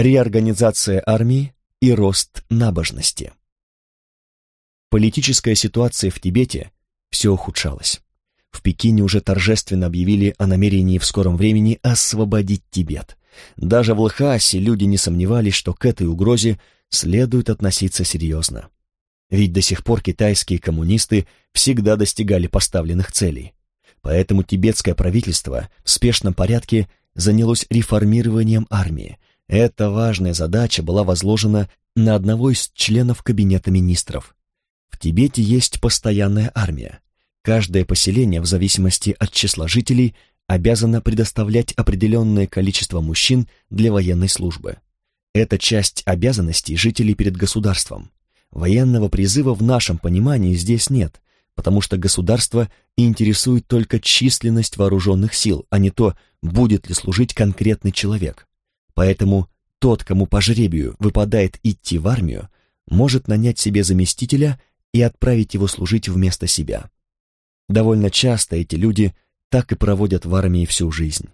реорганизация армии и рост набожности. Политическая ситуация в Тибете все ухудшалась. В Пекине уже торжественно объявили о намерении в скором времени освободить Тибет. Даже в Лхасе люди не сомневались, что к этой угрозе следует относиться серьезно. Ведь до сих пор китайские коммунисты всегда достигали поставленных целей. Поэтому тибетское правительство в спешном порядке занялось реформированием армии. Эта важная задача была возложена на одного из членов Кабинета министров. В Тибете есть постоянная армия. Каждое поселение, в зависимости от числа жителей, обязано предоставлять определенное количество мужчин для военной службы. Это часть обязанностей жителей перед государством. Военного призыва в нашем понимании здесь нет, потому что государство интересует только численность вооруженных сил, а не то, будет ли служить конкретный человек. Поэтому тот, кому по жребию выпадает идти в армию, может нанять себе заместителя и отправить его служить вместо себя. Довольно часто эти люди так и проводят в армии всю жизнь.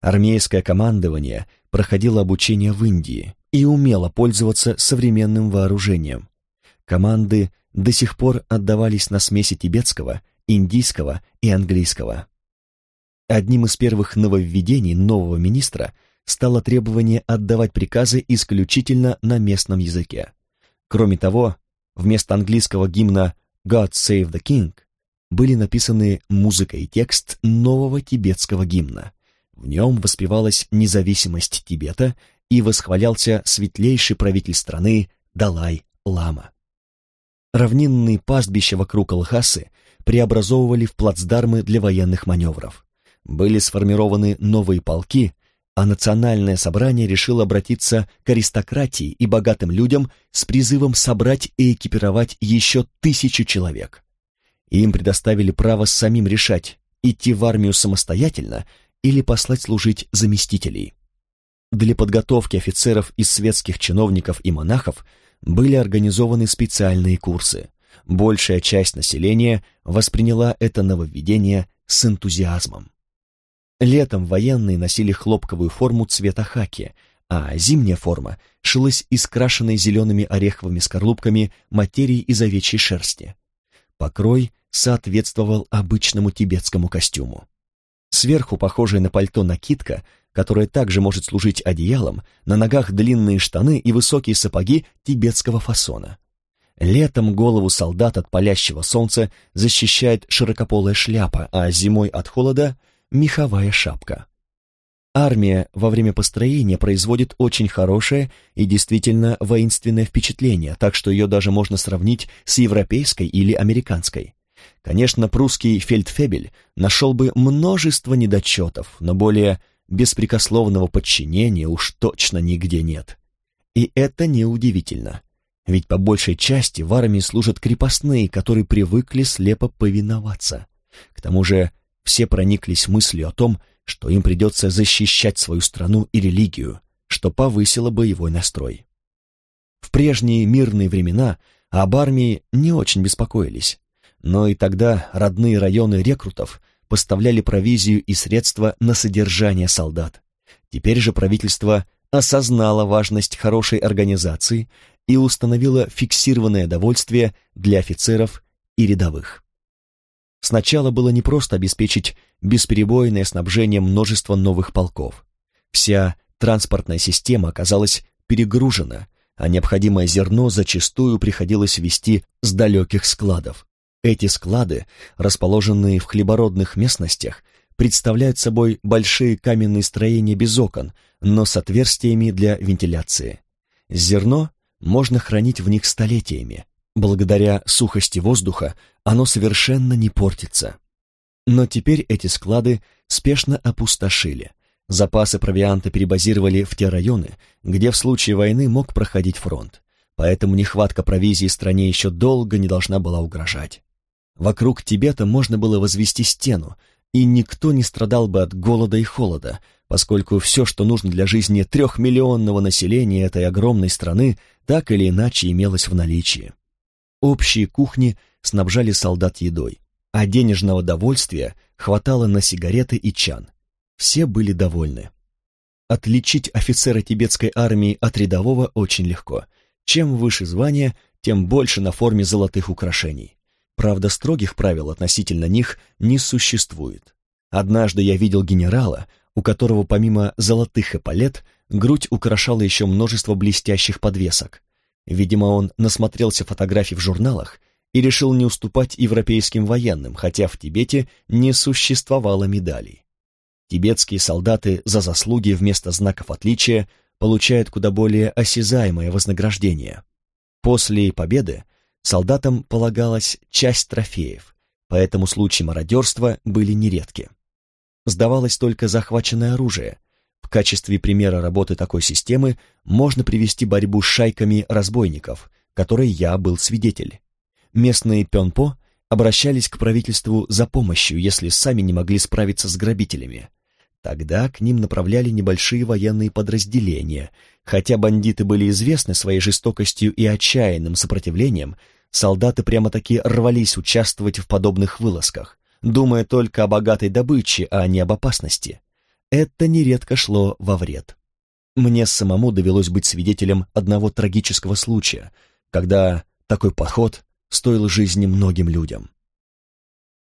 Армейское командование проходило обучение в Индии и умело пользоваться современным вооружением. Команды до сих пор отдавались на смеси тибетского, индийского и английского. Одним из первых нововведений нового министра стало требование отдавать приказы исключительно на местном языке. Кроме того, вместо английского гимна «God Save the King» были написаны музыка и текст нового тибетского гимна. В нем воспевалась независимость Тибета и восхвалялся светлейший правитель страны Далай-Лама. Равнинные пастбища вокруг Алхасы преобразовывали в плацдармы для военных маневров. Были сформированы новые полки, а национальное собрание решило обратиться к аристократии и богатым людям с призывом собрать и экипировать еще тысячу человек им предоставили право самим решать, идти в армию самостоятельно или послать служить заместителей. Для подготовки офицеров из светских чиновников и монахов были организованы специальные курсы. Большая часть населения восприняла это нововведение с энтузиазмом. Летом военные носили хлопковую форму цвета хаки, а зимняя форма шилась из крашенной зелеными ореховыми скорлупками материи из овечьей шерсти. Покрой соответствовал обычному тибетскому костюму. Сверху похожая на пальто накидка, которая также может служить одеялом, на ногах длинные штаны и высокие сапоги тибетского фасона. Летом голову солдат от палящего солнца защищает широкополая шляпа, а зимой от холода — меховая шапка. Армия во время построения производит очень хорошее и действительно воинственное впечатление, так что ее даже можно сравнить с европейской или американской. Конечно, прусский фельдфебель нашел бы множество недочетов, но более беспрекословного подчинения уж точно нигде нет. И это неудивительно, ведь по большей части в армии служат крепостные, которые привыкли слепо повиноваться. К тому же все прониклись мыслью о том, что им придется защищать свою страну и религию, что повысило боевой настрой. В прежние мирные времена об армии не очень беспокоились, но и тогда родные районы рекрутов поставляли провизию и средства на содержание солдат. Теперь же правительство осознало важность хорошей организации и установило фиксированное довольствие для офицеров и рядовых. Сначала было непросто обеспечить бесперебойное снабжение множества новых полков. Вся транспортная система оказалась перегружена, а необходимое зерно зачастую приходилось везти с далеких складов. Эти склады, расположенные в хлебородных местностях, представляют собой большие каменные строения без окон, но с отверстиями для вентиляции. Зерно можно хранить в них столетиями, Благодаря сухости воздуха оно совершенно не портится. Но теперь эти склады спешно опустошили. Запасы провианта перебазировали в те районы, где в случае войны мог проходить фронт. Поэтому нехватка провизии стране еще долго не должна была угрожать. Вокруг Тибета можно было возвести стену, и никто не страдал бы от голода и холода, поскольку все, что нужно для жизни трехмиллионного населения этой огромной страны, так или иначе имелось в наличии. Общие кухни снабжали солдат едой, а денежного довольствия хватало на сигареты и чан. Все были довольны. отличить офицера тибетской армии от рядового очень легко. Чем выше звание, тем больше на форме золотых украшений. Правда, строгих правил относительно них не существует. Однажды я видел генерала, у которого помимо золотых эполет грудь украшала еще множество блестящих подвесок. Видимо, он насмотрелся фотографий в журналах и решил не уступать европейским военным, хотя в Тибете не существовало медалей. Тибетские солдаты за заслуги вместо знаков отличия получают куда более осязаемое вознаграждение. После победы солдатам полагалась часть трофеев, поэтому случаи мародерства были нередки. Сдавалось только захваченное оружие. В качестве примера работы такой системы можно привести борьбу с шайками разбойников, которой я был свидетель. Местные пенпо обращались к правительству за помощью, если сами не могли справиться с грабителями. Тогда к ним направляли небольшие военные подразделения. Хотя бандиты были известны своей жестокостью и отчаянным сопротивлением, солдаты прямо-таки рвались участвовать в подобных вылазках, думая только о богатой добыче, а не об опасности. Это нередко шло во вред. Мне самому довелось быть свидетелем одного трагического случая, когда такой подход стоил жизни многим людям.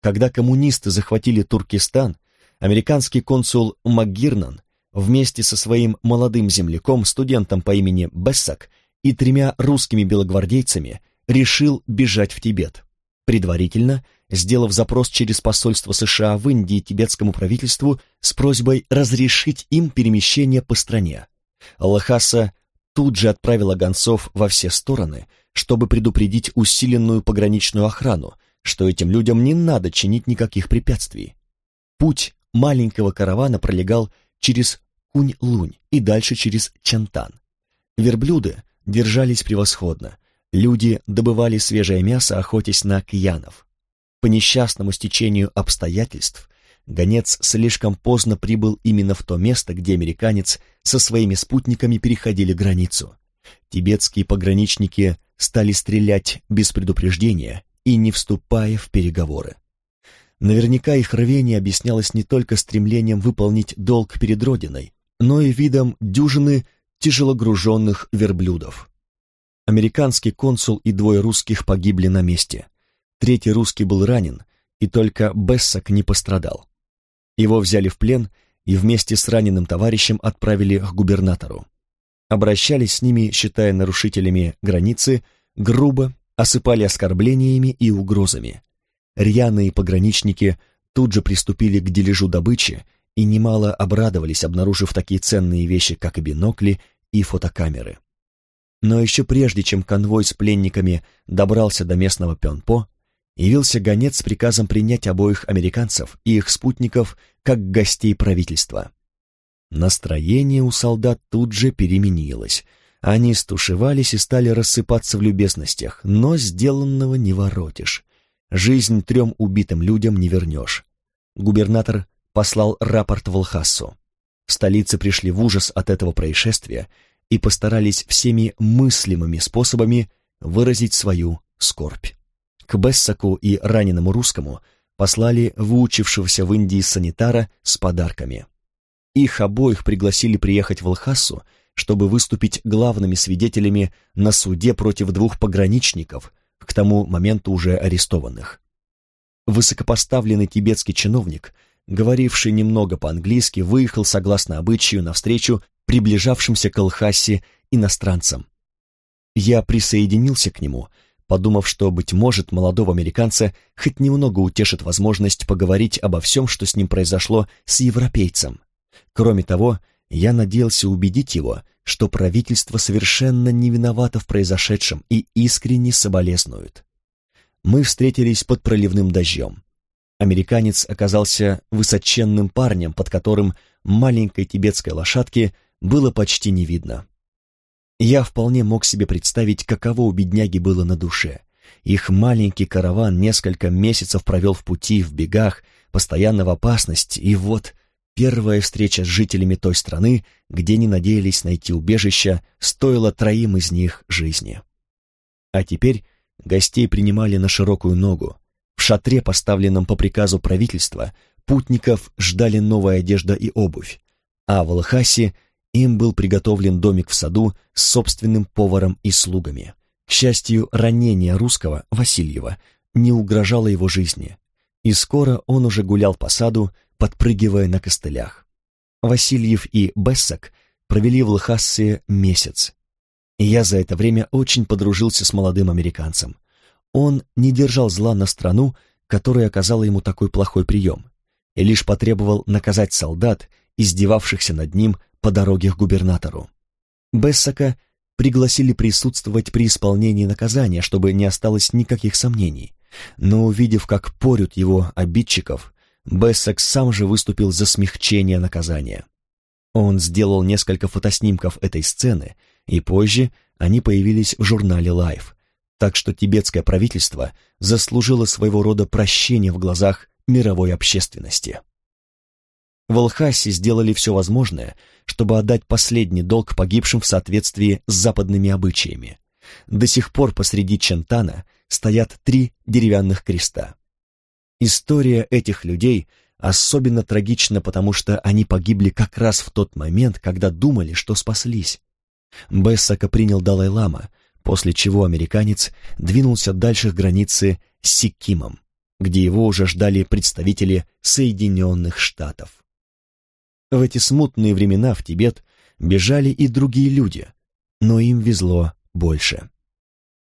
Когда коммунисты захватили Туркестан, американский консул МакГирнан вместе со своим молодым земляком, студентом по имени Бессак и тремя русскими белогвардейцами решил бежать в Тибет. Предварительно, сделав запрос через посольство США в Индии тибетскому правительству с просьбой разрешить им перемещение по стране. Лхаса тут же отправила гонцов во все стороны, чтобы предупредить усиленную пограничную охрану, что этим людям не надо чинить никаких препятствий. Путь маленького каравана пролегал через Кунь-Лунь и дальше через Чантан. Верблюды держались превосходно, люди добывали свежее мясо, охотясь на кьянов. По несчастному стечению обстоятельств гонец слишком поздно прибыл именно в то место, где американец со своими спутниками переходили границу. Тибетские пограничники стали стрелять без предупреждения и не вступая в переговоры. Наверняка их рвение объяснялось не только стремлением выполнить долг перед Родиной, но и видом дюжины тяжелогруженных верблюдов. Американский консул и двое русских погибли на месте. Третий русский был ранен, и только Бессак не пострадал. Его взяли в плен и вместе с раненым товарищем отправили к губернатору. Обращались с ними, считая нарушителями границы, грубо, осыпали оскорблениями и угрозами. Рьяные пограничники тут же приступили к дележу добычи и немало обрадовались, обнаружив такие ценные вещи, как и бинокли и фотокамеры. Но еще прежде, чем конвой с пленниками добрался до местного Пенпо, явился гонец с приказом принять обоих американцев и их спутников как гостей правительства. Настроение у солдат тут же переменилось. Они стушевались и стали рассыпаться в любезностях, но сделанного не воротишь. Жизнь трем убитым людям не вернешь. Губернатор послал рапорт в Алхассу. В столице пришли в ужас от этого происшествия и постарались всеми мыслимыми способами выразить свою скорбь. К Бессаку и раненому русскому послали выучившегося в Индии санитара с подарками. Их обоих пригласили приехать в Алхассу, чтобы выступить главными свидетелями на суде против двух пограничников – к тому моменту уже арестованных. Высокопоставленный тибетский чиновник, говоривший немного по-английски, выехал согласно обычаю навстречу приближавшимся к Алхасе иностранцам. Я присоединился к нему, подумав, что, быть может, молодого американца хоть немного утешит возможность поговорить обо всем, что с ним произошло с европейцем. Кроме того, я надеялся убедить его, что правительство совершенно не виновато в произошедшем и искренне соболезнует. Мы встретились под проливным дождем. Американец оказался высоченным парнем, под которым маленькой тибетской лошадки было почти не видно. Я вполне мог себе представить, каково у бедняги было на душе. Их маленький караван несколько месяцев провел в пути, в бегах, постоянно в опасности, и вот Первая встреча с жителями той страны, где не надеялись найти убежище, стоила троим из них жизни. А теперь гостей принимали на широкую ногу. В шатре, поставленном по приказу правительства, путников ждали новая одежда и обувь. а в Лхасе им был приготовлен домик в саду с собственным поваром и слугами. К счастью, ранение русского, Васильева, не угрожало его жизни, и скоро он уже гулял по саду, подпрыгивая на костылях. Васильев и Бессак провели в Лхассе месяц, и я за это время очень подружился с молодым американцем. Он не держал зла на страну, которая оказала ему такой плохой прием, и лишь потребовал наказать солдат, издевавшихся над ним по дороге к губернатору. Бессака пригласили присутствовать при исполнении наказания, чтобы не осталось никаких сомнений, но увидев, как порют его обидчиков, Бессак сам же выступил за смягчение наказания. Он сделал несколько фотоснимков этой сцены, и позже они появились в журнале Life, так что тибетское правительство заслужило своего рода прощение в глазах мировой общественности. В Алхасе сделали все возможное, чтобы отдать последний долг погибшим в соответствии с западными обычаями. До сих пор посреди Чентана стоят три деревянных креста. История этих людей особенно трагична, потому что они погибли как раз в тот момент, когда думали, что спаслись. Бессака принял Далай-Лама, после чего американец двинулся дальше к границе с Сикимом, где его уже ждали представители Соединенных Штатов. В эти смутные времена в Тибет бежали и другие люди, но им везло больше.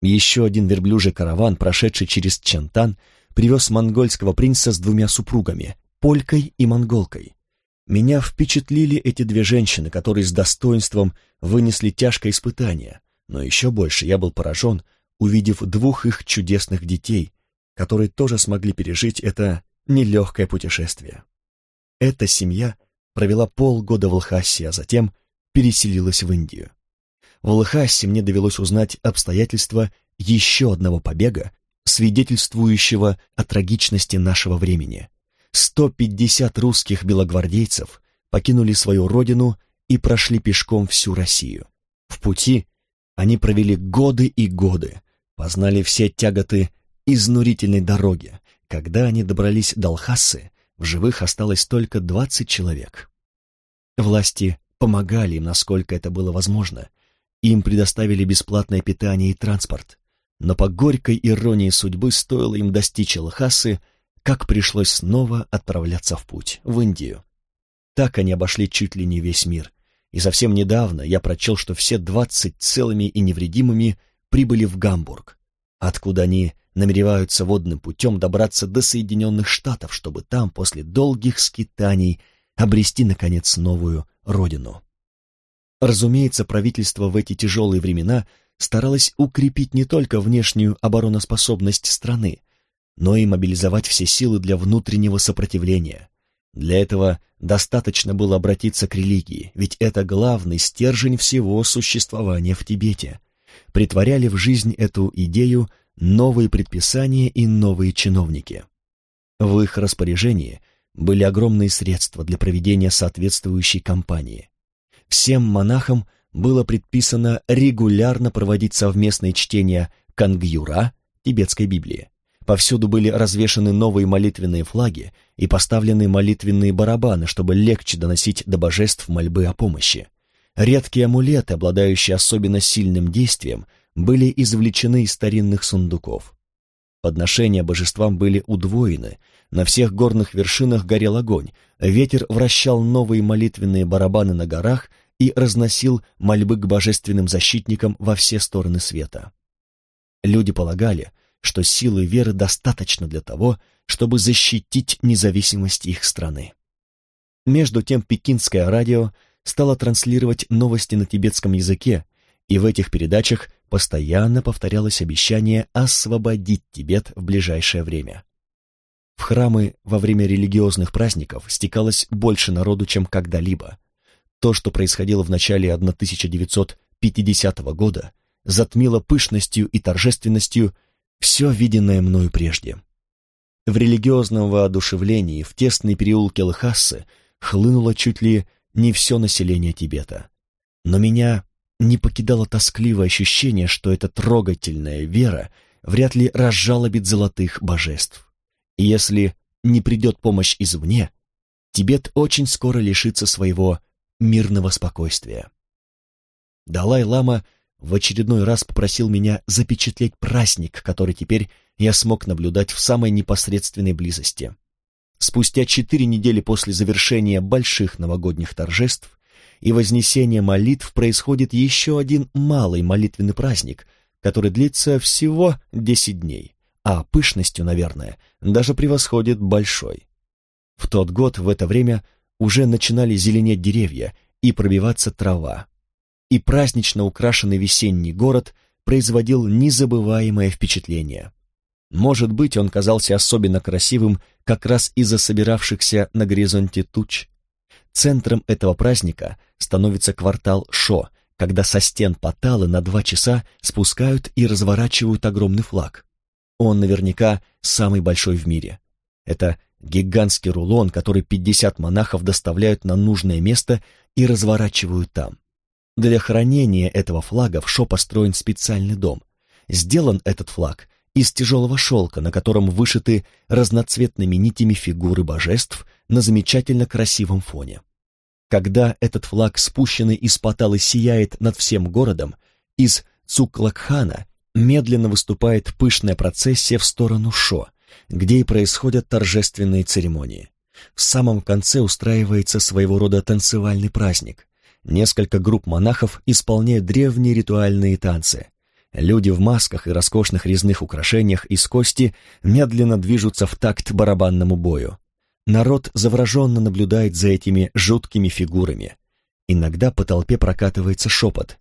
Еще один верблюжий караван, прошедший через Чантан, привез монгольского принца с двумя супругами, полькой и монголкой. Меня впечатлили эти две женщины, которые с достоинством вынесли тяжкое испытание, но еще больше я был поражен, увидев двух их чудесных детей, которые тоже смогли пережить это нелегкое путешествие. Эта семья провела полгода в Лхасе, а затем переселилась в Индию. В Лхасе мне довелось узнать обстоятельства еще одного побега, свидетельствующего о трагичности нашего времени. 150 русских белогвардейцев покинули свою родину и прошли пешком всю Россию. В пути они провели годы и годы, познали все тяготы изнурительной дороги. Когда они добрались до Алхасы, в живых осталось только 20 человек. Власти помогали им, насколько это было возможно. Им предоставили бесплатное питание и транспорт. Но по горькой иронии судьбы стоило им достичь Лхасы, как пришлось снова отправляться в путь, в Индию. Так они обошли чуть ли не весь мир. И совсем недавно я прочел, что все двадцать целыми и невредимыми прибыли в Гамбург, откуда они намереваются водным путем добраться до Соединенных Штатов, чтобы там, после долгих скитаний, обрести, наконец, новую родину. Разумеется, правительство в эти тяжелые времена старалось укрепить не только внешнюю обороноспособность страны, но и мобилизовать все силы для внутреннего сопротивления. Для этого достаточно было обратиться к религии, ведь это главный стержень всего существования в Тибете. Притворяли в жизнь эту идею новые предписания и новые чиновники. В их распоряжении были огромные средства для проведения соответствующей кампании. Всем монахам было предписано регулярно проводить совместные чтения Кангюра, тибетской Библии, Повсюду были развешаны новые молитвенные флаги и поставлены молитвенные барабаны, чтобы легче доносить до божеств мольбы о помощи. Редкие амулеты, обладающие особенно сильным действием, были извлечены из старинных сундуков. Подношения божествам были удвоены, на всех горных вершинах горел огонь, ветер вращал новые молитвенные барабаны на горах и разносил мольбы к божественным защитникам во все стороны света. Люди полагали, что силы веры достаточно для того, чтобы защитить независимость их страны. Между тем пекинское радио стало транслировать новости на тибетском языке, и в этих передачах постоянно повторялось обещание освободить Тибет в ближайшее время. В храмы во время религиозных праздников стекалось больше народу, чем когда-либо. То, что происходило в начале 1950 года, затмило пышностью и торжественностью все виденное мною прежде. В религиозном воодушевлении в тесные переулки Лхасы хлынуло чуть ли не все население Тибета. Но меня не покидало тоскливое ощущение, что эта трогательная вера вряд ли разжалобит золотых божеств. И если не придет помощь извне, Тибет очень скоро лишится своего мирного спокойствия. Далай-лама в очередной раз попросил меня запечатлеть праздник, который теперь я смог наблюдать в самой непосредственной близости. Спустя четыре недели после завершения больших новогодних торжеств и вознесения молитв происходит еще один малый молитвенный праздник, который длится всего десять дней, а пышностью, наверное, даже превосходит большой. В тот год в это время уже начинали зеленеть деревья и пробиваться трава, и празднично украшенный весенний город производил незабываемое впечатление. Может быть, он казался особенно красивым как раз из-за собиравшихся на горизонте туч. Центром этого праздника становится квартал Шо, когда со стен Паталы на два часа спускают и разворачивают огромный флаг. Он наверняка самый большой в мире. Это гигантский рулон, который 50 монахов доставляют на нужное место и разворачивают там. Для хранения этого флага в Шо построен специальный дом. Сделан этот флаг из тяжелого шелка, на котором вышиты разноцветными нитями фигуры божеств на замечательно красивом фоне. Когда этот флаг, спущенный из Паталы, сияет над всем городом, из Цуклакхана медленно выступает пышная процессия в сторону Шо, где и происходят торжественные церемонии. В самом конце устраивается своего рода танцевальный праздник. Несколько групп монахов исполняют древние ритуальные танцы. Люди в масках и роскошных резных украшениях из кости медленно движутся в такт барабанному бою. Народ завороженно наблюдает за этими жуткими фигурами. Иногда по толпе прокатывается шепот.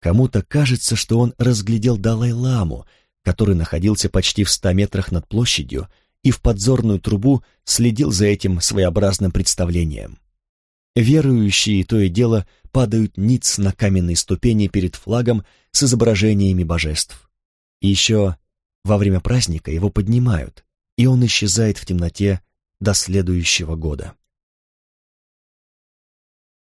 Кому-то кажется, что он разглядел Далай-ламу, который находился почти в ста метрах над площадью и в подзорную трубу следил за этим своеобразным представлением. Верующие то и дело падают ниц на каменные ступени перед флагом с изображениями божеств. Еще во время праздника его поднимают, и он исчезает в темноте до следующего года.